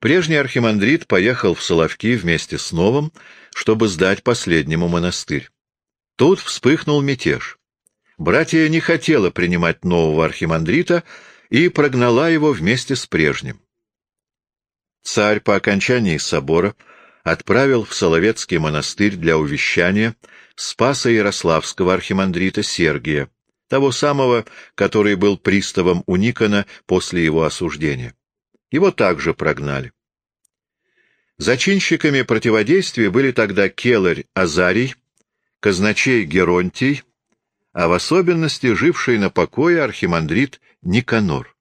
Прежний архимандрит поехал в Соловки вместе с новым, чтобы сдать последнему монастырь. Тут вспыхнул мятеж. Братья не хотела принимать нового архимандрита и прогнала его вместе с прежним. Царь по окончании собора отправил в Соловецкий монастырь для увещания Спаса Ярославского архимандрита Сергия, того самого, который был приставом у Никона после его осуждения. Его также прогнали. Зачинщиками противодействия были тогда Келарь Азарий, казначей Геронтий, а в особенности живший на покое архимандрит Никанор.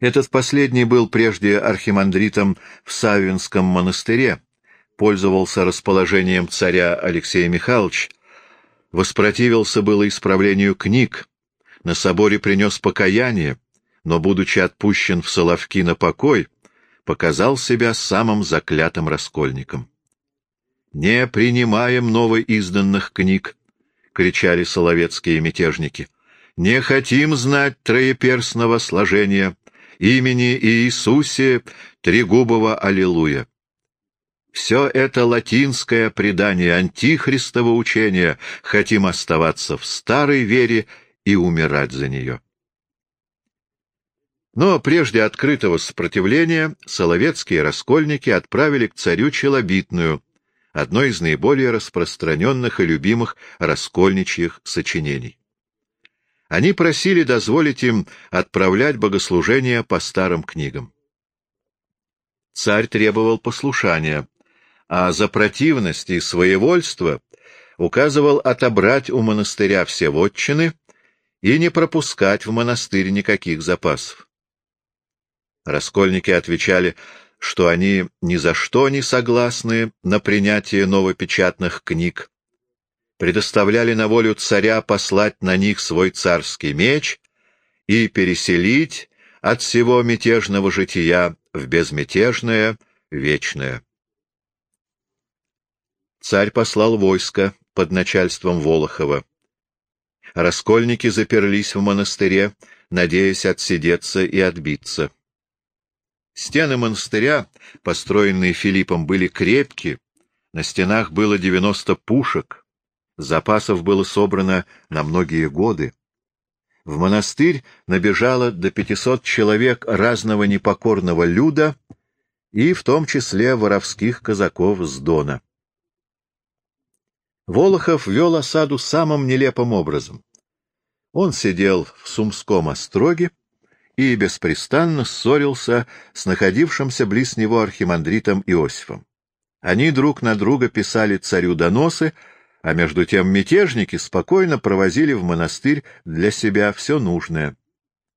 Этот последний был прежде архимандритом в Савинском монастыре, пользовался расположением царя Алексея Михайловича, воспротивился было исправлению книг, на соборе принес покаяние, но, будучи отпущен в Соловки на покой, показал себя самым заклятым раскольником. «Не принимаем новоизданных книг», — кричали соловецкие мятежники. «Не хотим знать троеперстного сложения, имени Иисусе Трегубого Аллилуйя. Все это латинское предание антихристово учения, хотим оставаться в старой вере и умирать за нее». Но прежде открытого сопротивления соловецкие раскольники отправили к царю челобитную, одно из наиболее распространенных и любимых раскольничьих сочинений. Они просили дозволить им отправлять богослужения по старым книгам. Царь требовал послушания, а за противность и своевольство указывал отобрать у монастыря все вотчины и не пропускать в монастырь никаких запасов. Раскольники отвечали, что они ни за что не согласны на принятие новопечатных книг, предоставляли на волю царя послать на них свой царский меч и переселить от всего мятежного жития в безмятежное, вечное. Царь послал войско под начальством Волохова. Раскольники заперлись в монастыре, надеясь отсидеться и отбиться. Стены монастыря, построенные Филиппом, были крепкие, на стенах было 90 пушек, запасов было собрано на многие годы. В монастырь набежало до 500 человек разного непокорного люда и в том числе воровских казаков с Дона. Волохов вел осаду самым нелепым образом. Он сидел в Сумском остроге, и беспрестанно ссорился с находившимся близ него архимандритом Иосифом. Они друг на друга писали царю доносы, а между тем мятежники спокойно провозили в монастырь для себя все нужное.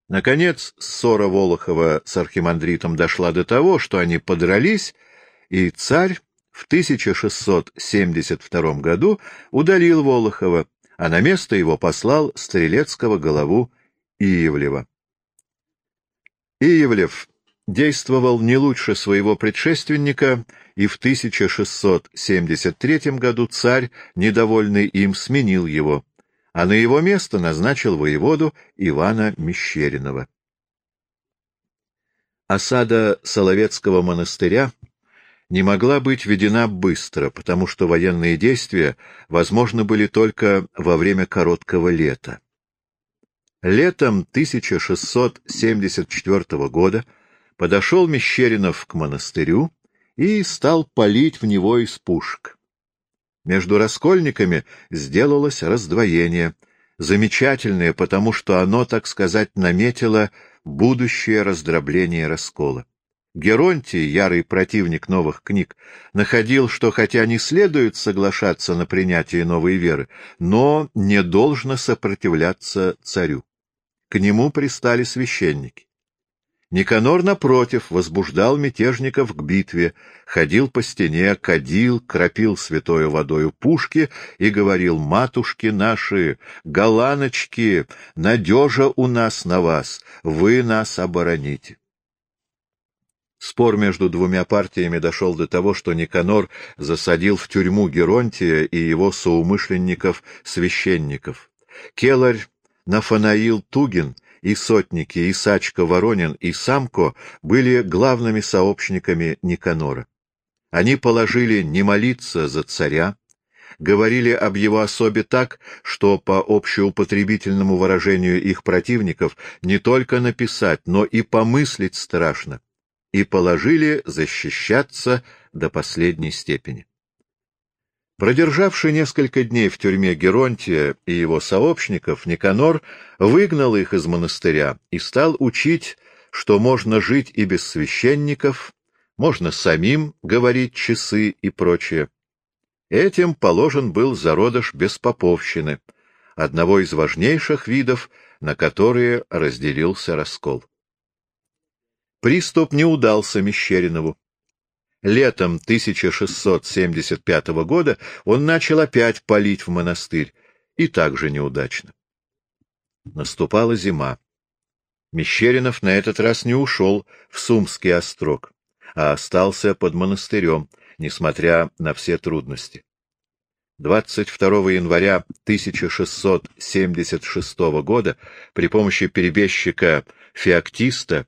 Наконец, ссора Волохова с архимандритом дошла до того, что они подрались, и царь в 1672 году удалил Волохова, а на место его послал стрелецкого голову Иевлева. Иевлев действовал не лучше своего предшественника, и в 1673 году царь, недовольный им, сменил его, а на его место назначил воеводу Ивана Мещеринова. Осада Соловецкого монастыря не могла быть ведена быстро, потому что военные действия возможны были только во время короткого лета. Летом 1674 года подошел Мещеринов к монастырю и стал палить в него из пушек. Между раскольниками сделалось раздвоение, замечательное, потому что оно, так сказать, наметило будущее раздробление раскола. Геронтий, ярый противник новых книг, находил, что хотя не следует соглашаться на принятие новой веры, но не должно сопротивляться царю. К нему пристали священники. Никанор, напротив, возбуждал мятежников к битве, ходил по стене, кадил, кропил святою водою пушки и говорил «Матушки наши, голаночки, надежа у нас на вас, вы нас обороните». Спор между двумя партиями дошел до того, что Никанор засадил в тюрьму Геронтия и его соумышленников-священников. Келарь Нафанаил Тугин и сотники Исачка Воронин и Самко были главными сообщниками Никанора. Они положили не молиться за царя, говорили об его особе так, что по общеупотребительному выражению их противников не только написать, но и помыслить страшно, и положили защищаться до последней степени. Продержавший несколько дней в тюрьме Геронтия и его сообщников, Никанор выгнал их из монастыря и стал учить, что можно жить и без священников, можно самим говорить часы и прочее. Этим положен был зародыш беспоповщины, одного из важнейших видов, на которые разделился раскол. Приступ не удался Мещеринову. Летом 1675 года он начал опять палить в монастырь, и также неудачно. Наступала зима. Мещеринов на этот раз не ушел в Сумский острог, а остался под монастырем, несмотря на все трудности. 22 января 1676 года при помощи перебежчика Феоктиста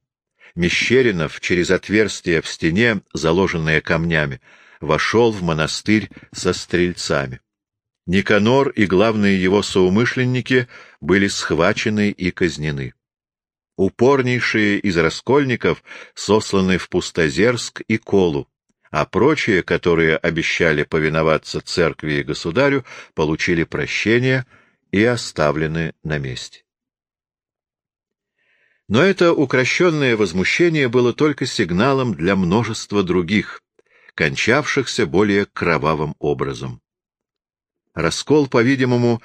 Мещеринов через отверстие в стене, заложенное камнями, вошел в монастырь со стрельцами. Никанор и главные его соумышленники были схвачены и казнены. Упорнейшие из раскольников сосланы в Пустозерск и Колу, а прочие, которые обещали повиноваться церкви и государю, получили прощение и оставлены на месте. Но это укращенное возмущение было только сигналом для множества других, кончавшихся более кровавым образом. Раскол, по-видимому,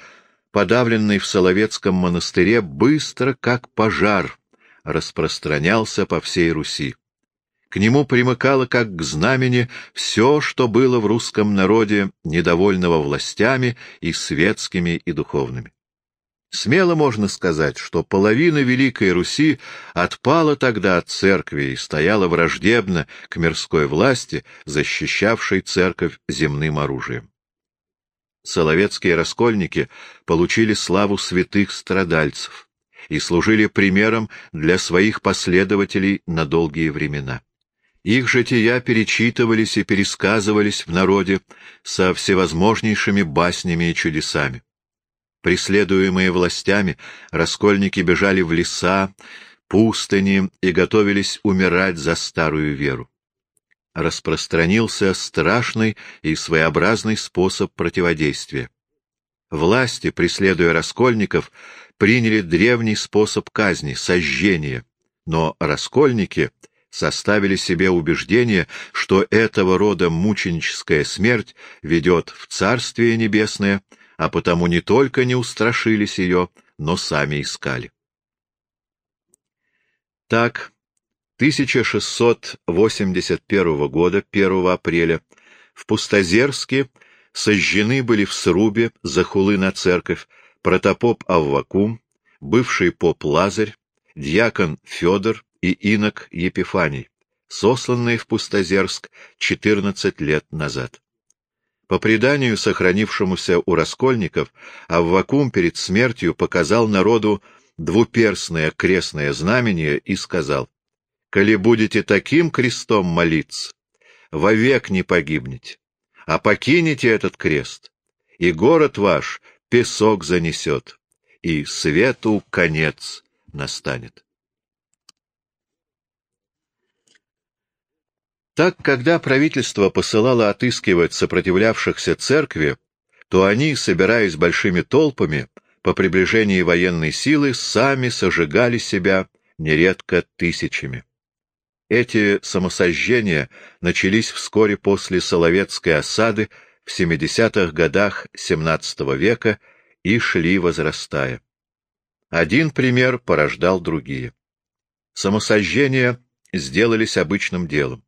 подавленный в Соловецком монастыре, быстро, как пожар, распространялся по всей Руси. К нему примыкало, как к знамени, все, что было в русском народе, недовольного властями и светскими, и духовными. Смело можно сказать, что половина Великой Руси отпала тогда от церкви и стояла враждебно к мирской власти, защищавшей церковь земным оружием. Соловецкие раскольники получили славу святых страдальцев и служили примером для своих последователей на долгие времена. Их жития перечитывались и пересказывались в народе со всевозможнейшими баснями и чудесами. Преследуемые властями, раскольники бежали в леса, пустыни и готовились умирать за старую веру. Распространился страшный и своеобразный способ противодействия. Власти, преследуя раскольников, приняли древний способ казни — сожжения, но раскольники — составили себе убеждение, что этого рода мученическая смерть ведет в Царствие Небесное, а потому не только не устрашились ее, но сами искали. Так, 1681 года, 1 апреля, в Пустозерске сожжены были в срубе захулы на церковь протопоп Аввакум, бывший поп Лазарь, дьякон Федор, и инок Епифаний, сосланные в Пустозерск 14 лет назад. По преданию, сохранившемуся у раскольников, Аввакум перед смертью показал народу двуперстное крестное знамение и сказал, «Коли будете таким крестом молиться, вовек не погибнете, а покинете этот крест, и город ваш песок занесет, и свету конец настанет». Так, когда правительство посылало отыскивать сопротивлявшихся церкви, то они, собираясь большими толпами, по приближении военной силы, сами сожигали себя нередко тысячами. Эти самосожжения начались вскоре после Соловецкой осады в 70-х годах XVII века и шли возрастая. Один пример порождал другие. Самосожжения сделались обычным делом.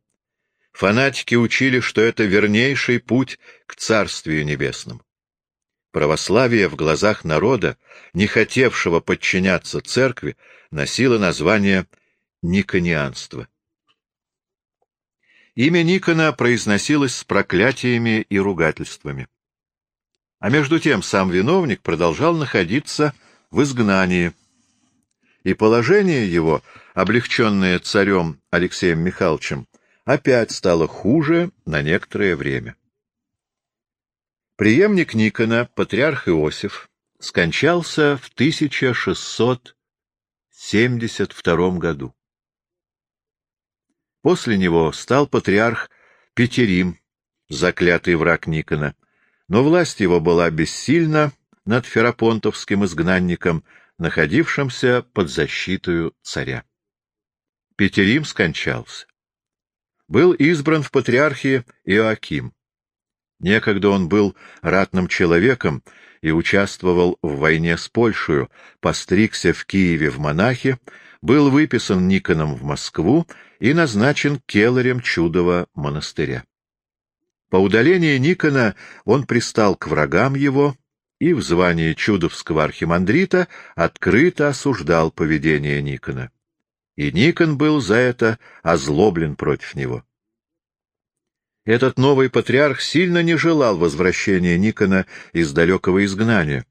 Фанатики учили, что это вернейший путь к Царствию Небесному. Православие в глазах народа, не хотевшего подчиняться церкви, носило название Никонианство. Имя Никона произносилось с проклятиями и ругательствами. А между тем сам виновник продолжал находиться в изгнании. и положение его, облегченное царем Алексеем Михайловичем, опять стало хуже на некоторое время. Приемник Никона, патриарх Иосиф, скончался в 1672 году. После него стал патриарх Петерим, заклятый враг Никона, но власть его была бессильна над ферапонтовским изгнанником, находившимся под защитой царя. Петерим скончался. Был избран в патриархии Иоаким. Некогда он был ратным человеком и участвовал в войне с Польшей, постригся в Киеве в монахи, был выписан Никоном в Москву и назначен келарем чудового монастыря. По удалении Никона он пристал к врагам его и в звании чудовского архимандрита открыто осуждал поведение Никона. И Никон был за это озлоблен против него. Этот новый патриарх сильно не желал возвращения Никона из далекого изгнания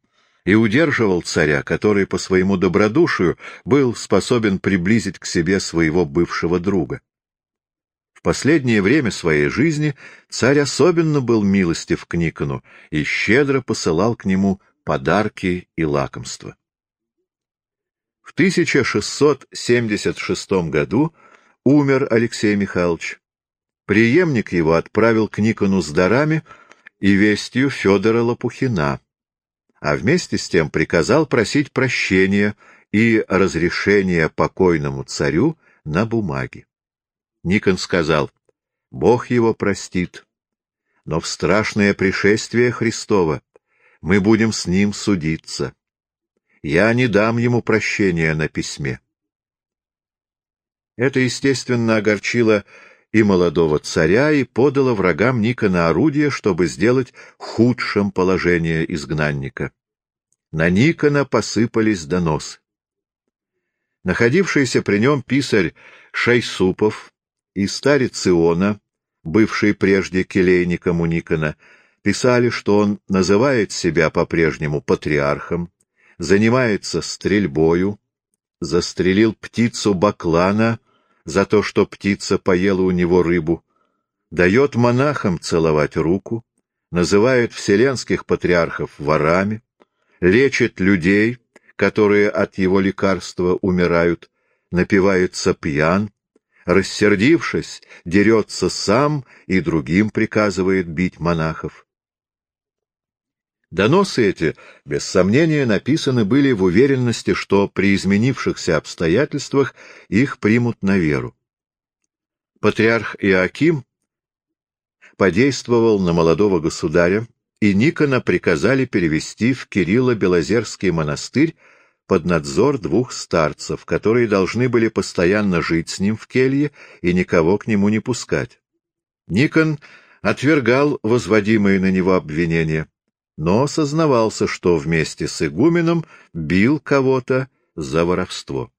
и удерживал царя, который по своему добродушию был способен приблизить к себе своего бывшего друга. В последнее время своей жизни царь особенно был милостив к Никону и щедро посылал к нему подарки и лакомства. В 1676 году умер Алексей Михайлович, Приемник его отправил к Никону с дарами и вестью Федора Лопухина, а вместе с тем приказал просить прощения и разрешения покойному царю на бумаге. Никон сказал, «Бог его простит, но в страшное пришествие Христова мы будем с ним судиться. Я не дам ему прощения на письме». Это, естественно, огорчило и молодого царя и подала врагам Никона орудие, чтобы сделать худшим положение изгнанника. На Никона посыпались доносы. Находившийся при нем писарь Шайсупов и старец Иона, бывший прежде келейником у Никона, писали, что он называет себя по-прежнему патриархом, занимается стрельбою, застрелил птицу Баклана — за то, что птица поела у него рыбу, дает монахам целовать руку, называет вселенских патриархов ворами, лечит людей, которые от его лекарства умирают, напивается пьян, рассердившись, дерется сам и другим приказывает бить монахов. Доносы эти, без сомнения, написаны были в уверенности, что при изменившихся обстоятельствах их примут на веру. Патриарх Иоаким подействовал на молодого государя, и Никона приказали перевести в Кирилло-Белозерский монастырь под надзор двух старцев, которые должны были постоянно жить с ним в келье и никого к нему не пускать. Никон отвергал возводимые на него обвинения но сознавался, что вместе с игуменом бил кого-то за воровство.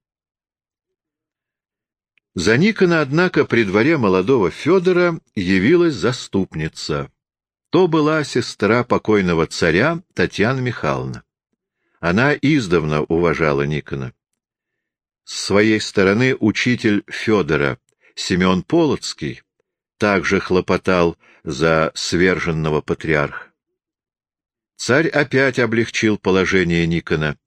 За Никона, однако, при дворе молодого Федора явилась заступница. То была сестра покойного царя Татьяна Михайловна. Она издавна уважала Никона. С своей стороны учитель Федора, Семен Полоцкий, также хлопотал за сверженного патриарха. Царь опять облегчил положение Никона,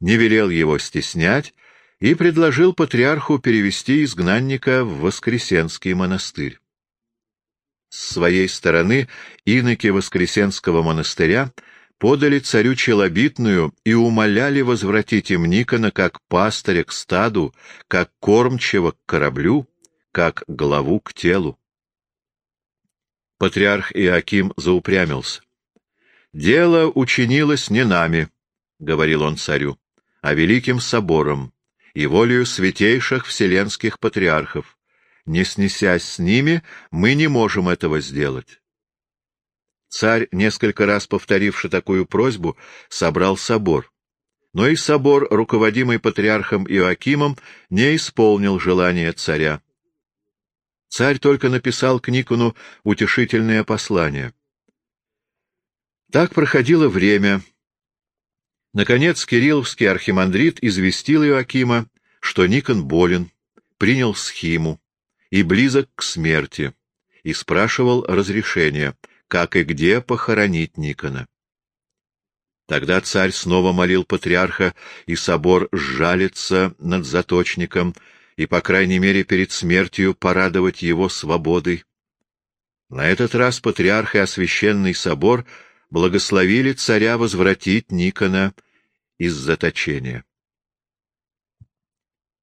не велел его стеснять и предложил патриарху перевести изгнанника в Воскресенский монастырь. С своей стороны иноки Воскресенского монастыря подали царю челобитную и умоляли возвратить им Никона как пастыря к стаду, как кормчего к кораблю, как главу к телу. Патриарх Иаким заупрямился. «Дело учинилось не нами», — говорил он царю, — «а великим собором и волею святейших вселенских патриархов. Не снесясь с ними, мы не можем этого сделать». Царь, несколько раз повторивший такую просьбу, собрал собор. Но и собор, руководимый патриархом Иоакимом, не исполнил желания царя. Царь только написал к Никону утешительное послание — так проходило время. Наконец Кирилловский архимандрит известил Иоакима, что Никон болен, принял схиму и близок к смерти, и спрашивал разрешения, как и где похоронить Никона. Тогда царь снова молил патриарха, и собор сжалится над заточником, и, по крайней мере, перед смертью порадовать его свободой. На этот раз патриарх и освященный собор благословили царя возвратить Никона из заточения.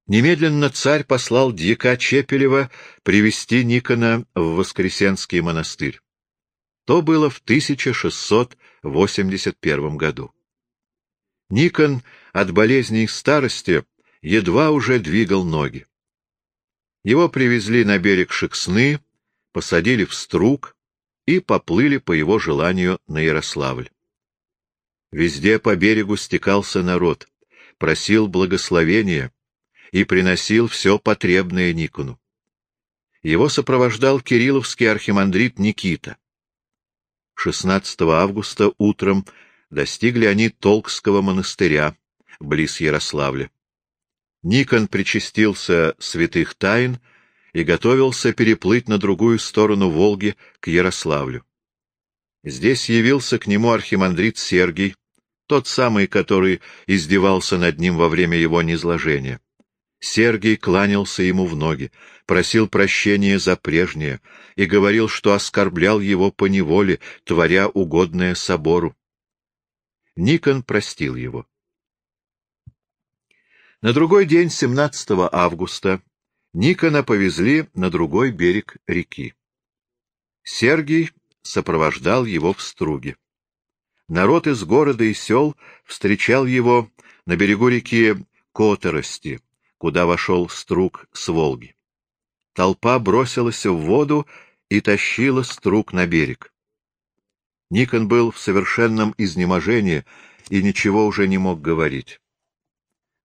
Немедленно царь послал дьяка Чепелева привести Никона в Воскресенский монастырь. То было в 1681 году. Никон от болезней старости едва уже двигал ноги. Его привезли на берег Шексны, посадили в струк и поплыли по его желанию на Ярославль. Везде по берегу стекался народ, просил благословения и приносил все потребное Никону. Его сопровождал кирилловский архимандрит Никита. 16 августа утром достигли они Толкского монастыря, близ Ярославля. Никон причастился святых тайн и готовился переплыть на другую сторону Волги к Ярославлю. Здесь явился к нему архимандрит Сергий, тот самый, который издевался над ним во время его низложения. Сергий кланялся ему в ноги, просил прощения за прежнее и говорил, что оскорблял его по неволе, творя угодное собору. Никон простил его. На другой день, 17 августа, Никона повезли на другой берег реки. Сергий сопровождал его в струге. Народ из города и сел встречал его на берегу реки Которости, куда вошел струк с Волги. Толпа бросилась в воду и тащила струк на берег. Никон был в совершенном изнеможении и ничего уже не мог говорить.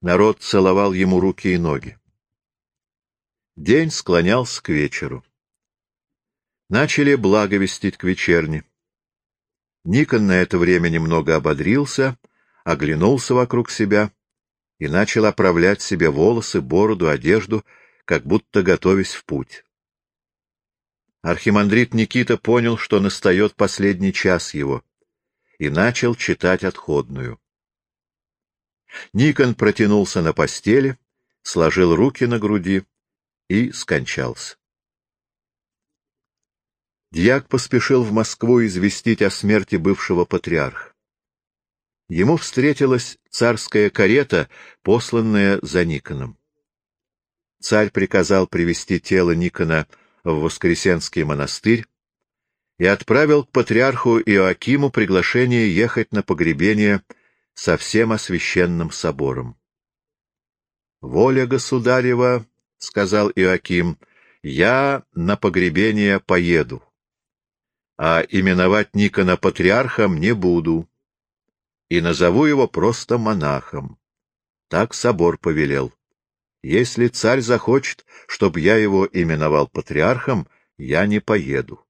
Народ целовал ему руки и ноги. День склонялся к вечеру. Начали благовестить к вечерне. Никон на это время немного ободрился, оглянулся вокруг себя и начал оправлять себе волосы, бороду, одежду, как будто готовясь в путь. Архимандрит Никита понял, что настает последний час его, и начал читать отходную. Никон протянулся на постели, сложил руки на груди и скончался. Дьяк поспешил в Москву известить о смерти бывшего патриарха. Ему встретилась царская карета, посланная за Никоном. Царь приказал привести тело Никона в Воскресенский монастырь и отправил к патриарху Иоакиму приглашение ехать на погребение со всем освященным собором. «Воля государева, — сказал Иоаким, — я на погребение поеду, а именовать Никона патриархом не буду, и назову его просто монахом. Так собор повелел. Если царь захочет, чтобы я его именовал патриархом, я не поеду.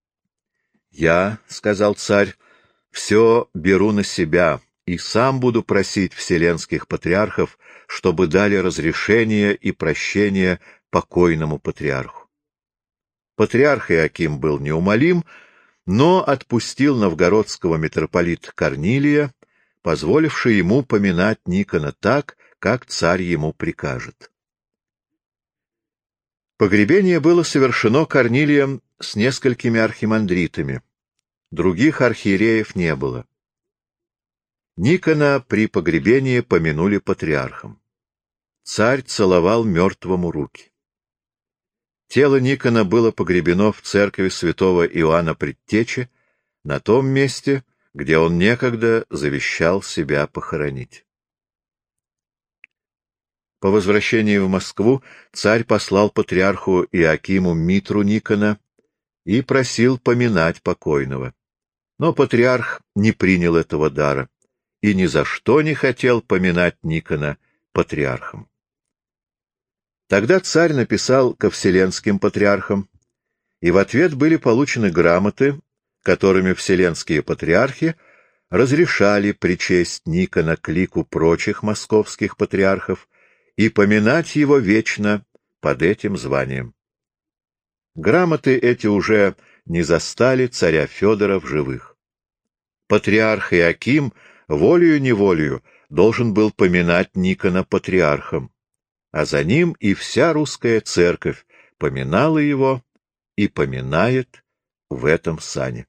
— Я, — сказал царь, — все беру на себя и сам буду просить вселенских патриархов, чтобы дали разрешение и прощение покойному патриарху. Патриарх Иаким был неумолим, но отпустил новгородского митрополита Корнилия, позволивший ему поминать Никона так, как царь ему прикажет. Погребение было совершено Корнилием с несколькими архимандритами. Других архиереев не было. Никона при погребении помянули патриархом. Царь целовал мертвому руки. Тело Никона было погребено в церкви святого Иоанна Предтечи, на том месте, где он некогда завещал себя похоронить. По возвращении в Москву царь послал патриарху Иакиму Митру Никона и просил поминать покойного. Но патриарх не принял этого дара и ни за что не хотел поминать Никона патриархом. Тогда царь написал ко вселенским патриархам, и в ответ были получены грамоты, которыми вселенские патриархи разрешали причесть Никона к лику прочих московских патриархов и поминать его вечно под этим званием. Грамоты эти уже не застали царя Федора в живых. Патриарх Иаким волею-неволею должен был поминать Никона патриархом, а за ним и вся русская церковь поминала его и поминает в этом сане.